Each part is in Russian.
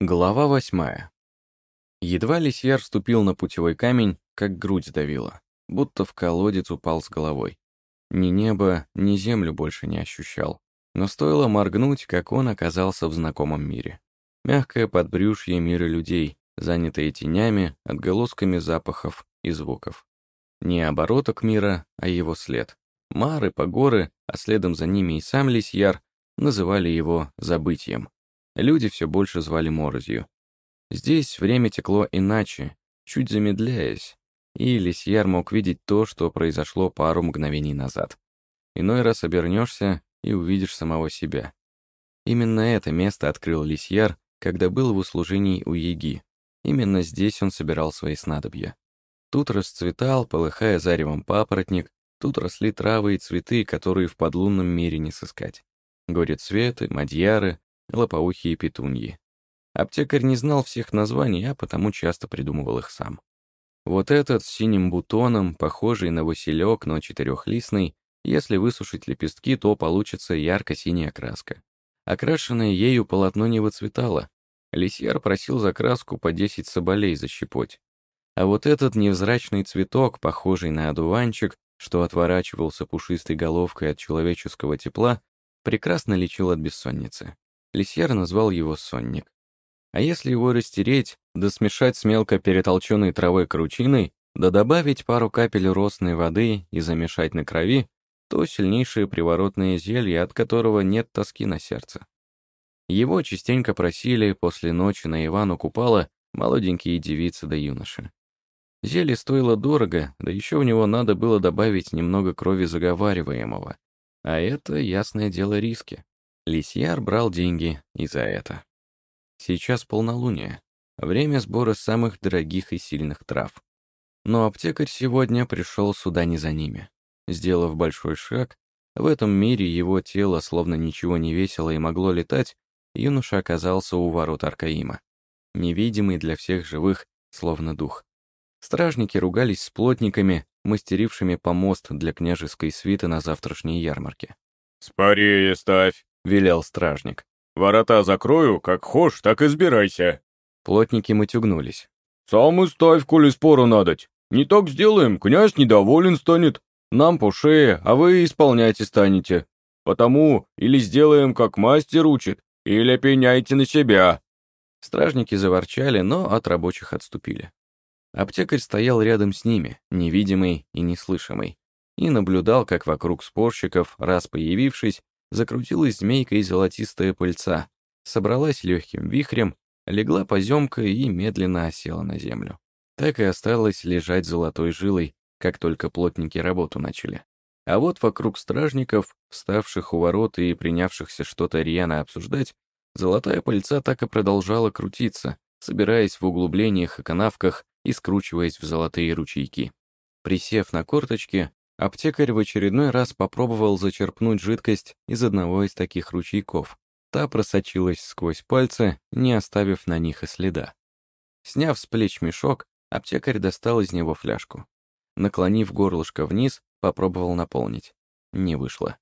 Глава восьмая. Едва Лисьяр ступил на путевой камень, как грудь давила, будто в колодец упал с головой. Ни небо, ни землю больше не ощущал. Но стоило моргнуть, как он оказался в знакомом мире. Мягкое подбрюшье мира людей, занятое тенями, отголосками запахов и звуков. Не обороток мира, а его след. Мары, погоры, а следом за ними и сам Лисьяр называли его забытием. Люди все больше звали морозью. Здесь время текло иначе, чуть замедляясь, и Лисьяр мог видеть то, что произошло пару мгновений назад. Иной раз обернешься и увидишь самого себя. Именно это место открыл Лисьяр, когда был в услужении у Еги. Именно здесь он собирал свои снадобья. Тут расцветал, полыхая заревом папоротник, тут росли травы и цветы, которые в подлунном мире не сыскать. Горе-цветы, мадьяры, лопоухие петуньи. Аптекарь не знал всех названий, а потому часто придумывал их сам. Вот этот с синим бутоном, похожий на василек, но четырехлистный, если высушить лепестки, то получится ярко-синяя краска. Окрашенное ею полотно не выцветало. Лисьяр просил за краску по 10 соболей защипать. А вот этот невзрачный цветок, похожий на одуванчик, что отворачивался пушистой головкой от человеческого тепла, прекрасно лечил от бессонницы. Лисьяр назвал его сонник. А если его растереть, да смешать с мелко перетолченной травой кручиной, да добавить пару капель росной воды и замешать на крови, то сильнейшее приворотное зелье, от которого нет тоски на сердце. Его частенько просили после ночи на Ивану Купала молоденькие девицы да юноши. Зелье стоило дорого, да еще в него надо было добавить немного крови заговариваемого. А это, ясное дело, риски. Лисьяр брал деньги и за это. Сейчас полнолуние, время сбора самых дорогих и сильных трав. Но аптекарь сегодня пришел сюда не за ними. Сделав большой шаг, в этом мире его тело словно ничего не весило и могло летать, юноша оказался у ворот Аркаима. Невидимый для всех живых, словно дух. Стражники ругались с плотниками, мастерившими помост для княжеской свиты на завтрашней ярмарке. «Спорее ставь!» — велел стражник. «Ворота закрою, как хошь, так избирайся». Плотники матюгнулись. «Сам и ставь, коли спору надоть. Не так сделаем, князь недоволен станет. Нам по шее, а вы исполняйте станете. Потому или сделаем, как мастер учит, или пеняйте на себя». Стражники заворчали, но от рабочих отступили. Аптекарь стоял рядом с ними, невидимый и неслышимый, и наблюдал, как вокруг спорщиков, раз появившись, закрутилась змейкой золотистая пыльца, собралась легким вихрем, легла поземкой и медленно осела на землю. Так и осталось лежать золотой жилой, как только плотники работу начали. А вот вокруг стражников, вставших у ворот и принявшихся что-то рьяно обсуждать, золотая пыльца так и продолжала крутиться, собираясь в углублениях и канавках и скручиваясь в золотые ручейки. Присев на корточки, Аптекарь в очередной раз попробовал зачерпнуть жидкость из одного из таких ручейков. Та просочилась сквозь пальцы, не оставив на них и следа. Сняв с плеч мешок, аптекарь достал из него фляжку. Наклонив горлышко вниз, попробовал наполнить. Не вышло.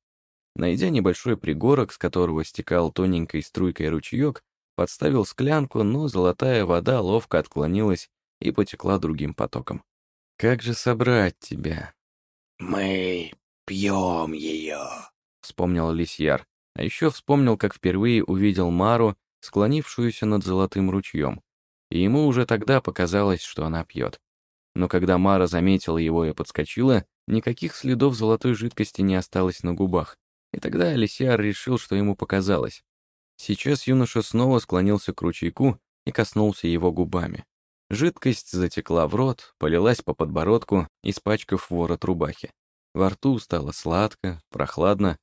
Найдя небольшой пригорок, с которого стекал тоненькой струйкой ручеек, подставил склянку, но золотая вода ловко отклонилась и потекла другим потоком. «Как же собрать тебя?» «Мы пьем ее», — вспомнил Лисьяр. А еще вспомнил, как впервые увидел Мару, склонившуюся над золотым ручьем. И ему уже тогда показалось, что она пьет. Но когда Мара заметила его и подскочила, никаких следов золотой жидкости не осталось на губах. И тогда Лисьяр решил, что ему показалось. Сейчас юноша снова склонился к ручейку и коснулся его губами. Жидкость затекла в рот, полилась по подбородку, испачкав ворот рубахи. Во рту стало сладко, прохладно.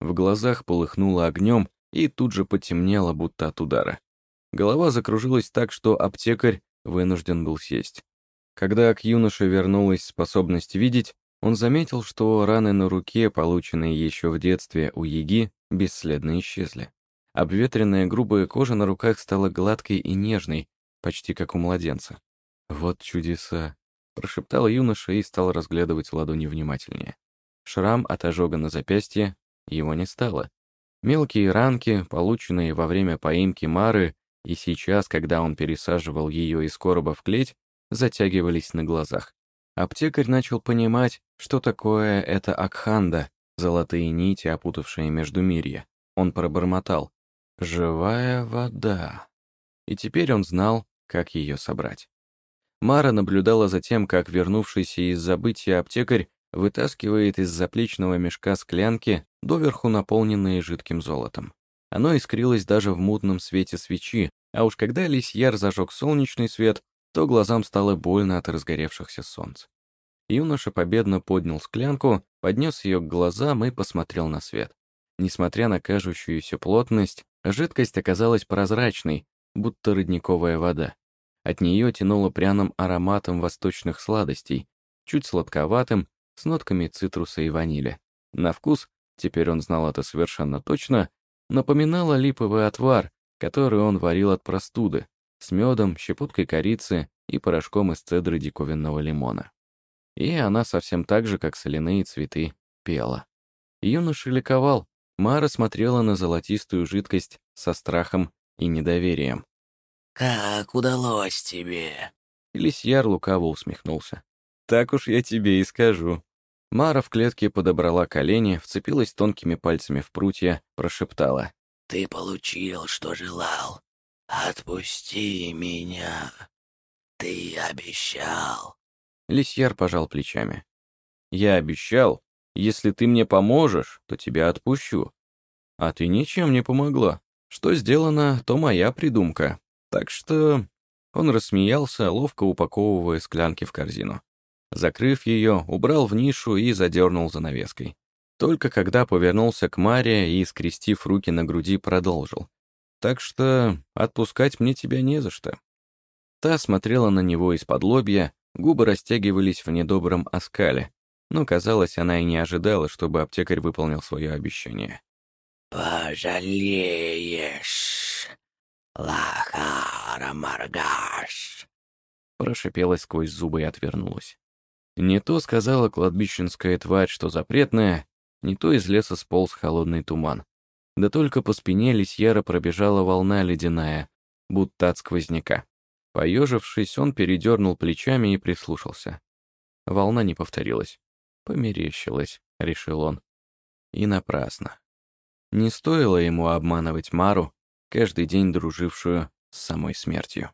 В глазах полыхнуло огнем и тут же потемнело, будто от удара. Голова закружилась так, что аптекарь вынужден был сесть. Когда к юноше вернулась способность видеть, он заметил, что раны на руке, полученные еще в детстве у Яги, бесследно исчезли. Обветренная грубая кожа на руках стала гладкой и нежной, почти как у младенца. «Вот чудеса!» — прошептал юноша и стал разглядывать ладони внимательнее. Шрам от ожога на запястье, его не стало. Мелкие ранки, полученные во время поимки Мары, И сейчас, когда он пересаживал ее из короба в клеть, затягивались на глазах. Аптекарь начал понимать, что такое это Акханда, золотые нити, опутавшие между мирья. Он пробормотал «Живая вода». И теперь он знал, как ее собрать. Мара наблюдала за тем, как вернувшийся из забытия аптекарь вытаскивает из заплечного мешка склянки, доверху наполненные жидким золотом. Оно искрилось даже в мутном свете свечи, а уж когда Лисьяр зажег солнечный свет, то глазам стало больно от разгоревшихся солнц. Юноша победно поднял склянку, поднес ее к глазам и посмотрел на свет. Несмотря на кажущуюся плотность, жидкость оказалась прозрачной, будто родниковая вода. От нее тянуло пряным ароматом восточных сладостей, чуть сладковатым, с нотками цитруса и ванили. На вкус, теперь он знал это совершенно точно, напоминало липовый отвар, который он варил от простуды, с медом, щепоткой корицы и порошком из цедры диковинного лимона. И она совсем так же, как соляные цветы, пела. Юноша ликовал, Мара смотрела на золотистую жидкость со страхом и недоверием. «Как удалось тебе?» Лисьяр лукаво усмехнулся. «Так уж я тебе и скажу». Мара в клетке подобрала колени, вцепилась тонкими пальцами в прутья, прошептала. «Ты получил, что желал. Отпусти меня. Ты обещал». Лисьяр пожал плечами. «Я обещал, если ты мне поможешь, то тебя отпущу. А ты ничем не помогла. Что сделано, то моя придумка. Так что...» Он рассмеялся, ловко упаковывая склянки в корзину. Закрыв ее, убрал в нишу и задернул занавеской. Только когда повернулся к Маре и, скрестив руки на груди, продолжил. «Так что отпускать мне тебя не за что». Та смотрела на него из-под лобья, губы растягивались в недобром оскале, но, казалось, она и не ожидала, чтобы аптекарь выполнил свое обещание. «Пожалеешь, Лахара Маргаш!» Прошипела сквозь зубы и отвернулась. Не то сказала кладбищенская тварь, что запретная, не то из леса сполз холодный туман. Да только по спине лисьяра пробежала волна ледяная, будто от сквозняка. Поежившись, он передернул плечами и прислушался. Волна не повторилась. Померещилась, решил он. И напрасно. Не стоило ему обманывать Мару, каждый день дружившую с самой смертью.